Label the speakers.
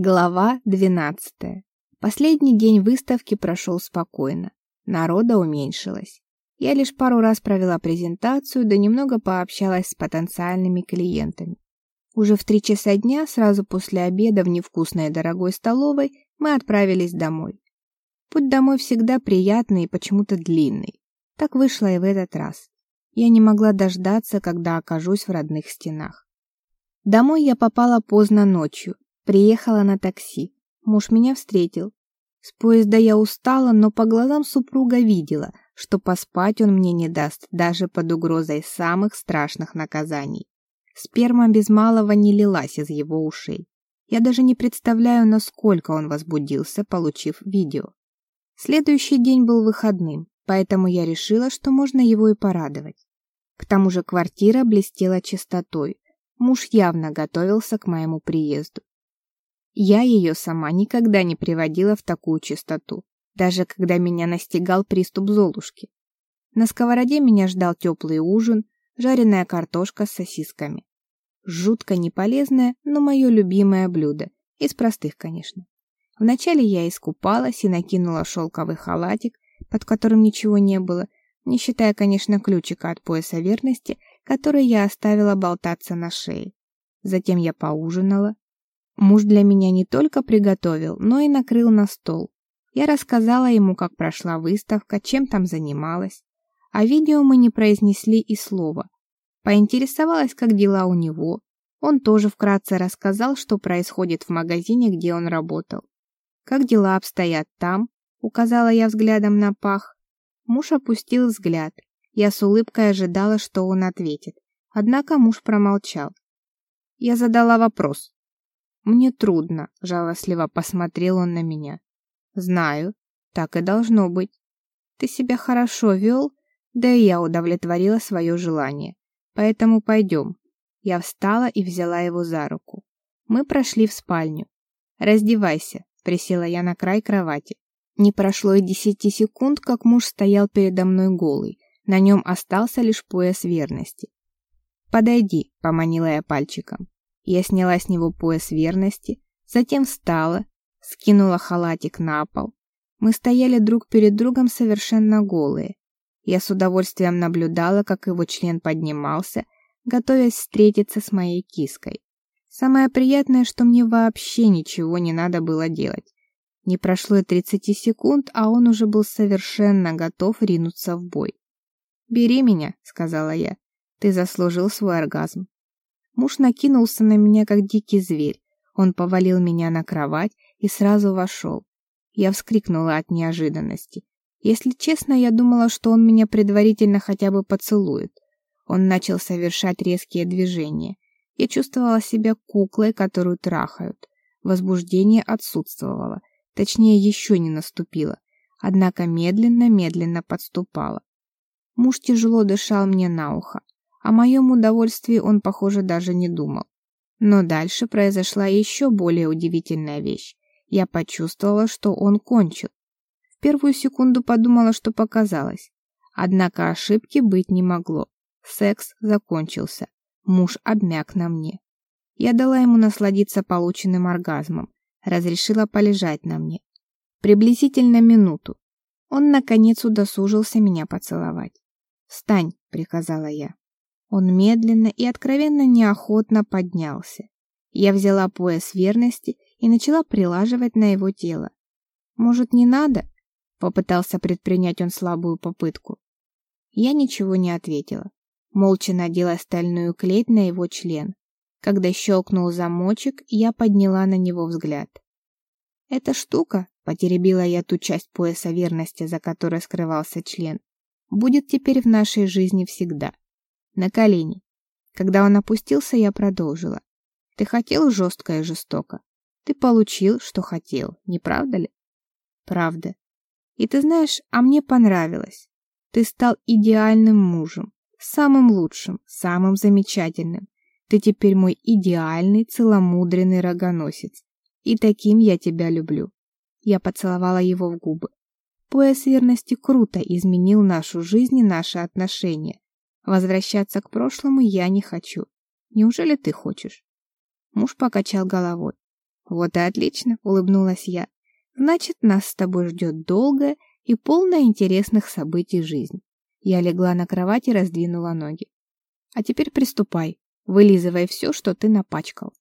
Speaker 1: Глава 12. Последний день выставки прошел спокойно. Народа уменьшилось. Я лишь пару раз провела презентацию, да немного пообщалась с потенциальными клиентами. Уже в три часа дня, сразу после обеда в невкусной и дорогой столовой, мы отправились домой. Путь домой всегда приятный и почему-то длинный. Так вышло и в этот раз. Я не могла дождаться, когда окажусь в родных стенах. Домой я попала поздно ночью, Приехала на такси. Муж меня встретил. С поезда я устала, но по глазам супруга видела, что поспать он мне не даст даже под угрозой самых страшных наказаний. Сперма без малого не лилась из его ушей. Я даже не представляю, насколько он возбудился, получив видео. Следующий день был выходным, поэтому я решила, что можно его и порадовать. К тому же квартира блестела чистотой. Муж явно готовился к моему приезду. Я ее сама никогда не приводила в такую чистоту, даже когда меня настигал приступ золушки. На сковороде меня ждал теплый ужин, жареная картошка с сосисками. Жутко неполезное, но мое любимое блюдо. Из простых, конечно. Вначале я искупалась и накинула шелковый халатик, под которым ничего не было, не считая, конечно, ключика от пояса верности, который я оставила болтаться на шее. Затем я поужинала, Муж для меня не только приготовил, но и накрыл на стол. Я рассказала ему, как прошла выставка, чем там занималась. А видео мы не произнесли и слова. Поинтересовалась, как дела у него. Он тоже вкратце рассказал, что происходит в магазине, где он работал. Как дела обстоят там, указала я взглядом на пах. Муж опустил взгляд. Я с улыбкой ожидала, что он ответит. Однако муж промолчал. Я задала вопрос. «Мне трудно», — жалостливо посмотрел он на меня. «Знаю, так и должно быть. Ты себя хорошо вел, да и я удовлетворила свое желание. Поэтому пойдем». Я встала и взяла его за руку. Мы прошли в спальню. «Раздевайся», — присела я на край кровати. Не прошло и десяти секунд, как муж стоял передо мной голый. На нем остался лишь пояс верности. «Подойди», — поманила я пальчиком. Я сняла с него пояс верности, затем встала, скинула халатик на пол. Мы стояли друг перед другом совершенно голые. Я с удовольствием наблюдала, как его член поднимался, готовясь встретиться с моей киской. Самое приятное, что мне вообще ничего не надо было делать. Не прошло и 30 секунд, а он уже был совершенно готов ринуться в бой. «Бери меня», — сказала я. «Ты заслужил свой оргазм». Муж накинулся на меня, как дикий зверь. Он повалил меня на кровать и сразу вошел. Я вскрикнула от неожиданности. Если честно, я думала, что он меня предварительно хотя бы поцелует. Он начал совершать резкие движения. Я чувствовала себя куклой, которую трахают. Возбуждение отсутствовало, точнее, еще не наступило, однако медленно-медленно подступало. Муж тяжело дышал мне на ухо. О моем удовольствии он, похоже, даже не думал. Но дальше произошла еще более удивительная вещь. Я почувствовала, что он кончил. В первую секунду подумала, что показалось. Однако ошибки быть не могло. Секс закончился. Муж обмяк на мне. Я дала ему насладиться полученным оргазмом. Разрешила полежать на мне. Приблизительно минуту. Он, наконец, удосужился меня поцеловать. «Встань», — приказала я. Он медленно и откровенно неохотно поднялся. Я взяла пояс верности и начала прилаживать на его тело. «Может, не надо?» — попытался предпринять он слабую попытку. Я ничего не ответила. Молча надела стальную клеть на его член. Когда щелкнул замочек, я подняла на него взгляд. «Эта штука», — потеребила я ту часть пояса верности, за которой скрывался член, «будет теперь в нашей жизни всегда» на колени. Когда он опустился, я продолжила. Ты хотел жестко и жестоко. Ты получил, что хотел, не правда ли? Правда. И ты знаешь, а мне понравилось. Ты стал идеальным мужем, самым лучшим, самым замечательным. Ты теперь мой идеальный, целомудренный рогоносец. И таким я тебя люблю. Я поцеловала его в губы. Пояс верности круто изменил нашу жизнь и наши отношения. Возвращаться к прошлому я не хочу. Неужели ты хочешь? Муж покачал головой. Вот и отлично, улыбнулась я. Значит, нас с тобой ждет долгая и полная интересных событий жизнь. Я легла на кровать и раздвинула ноги. А теперь приступай. Вылизывай все, что ты напачкал.